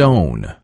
stone.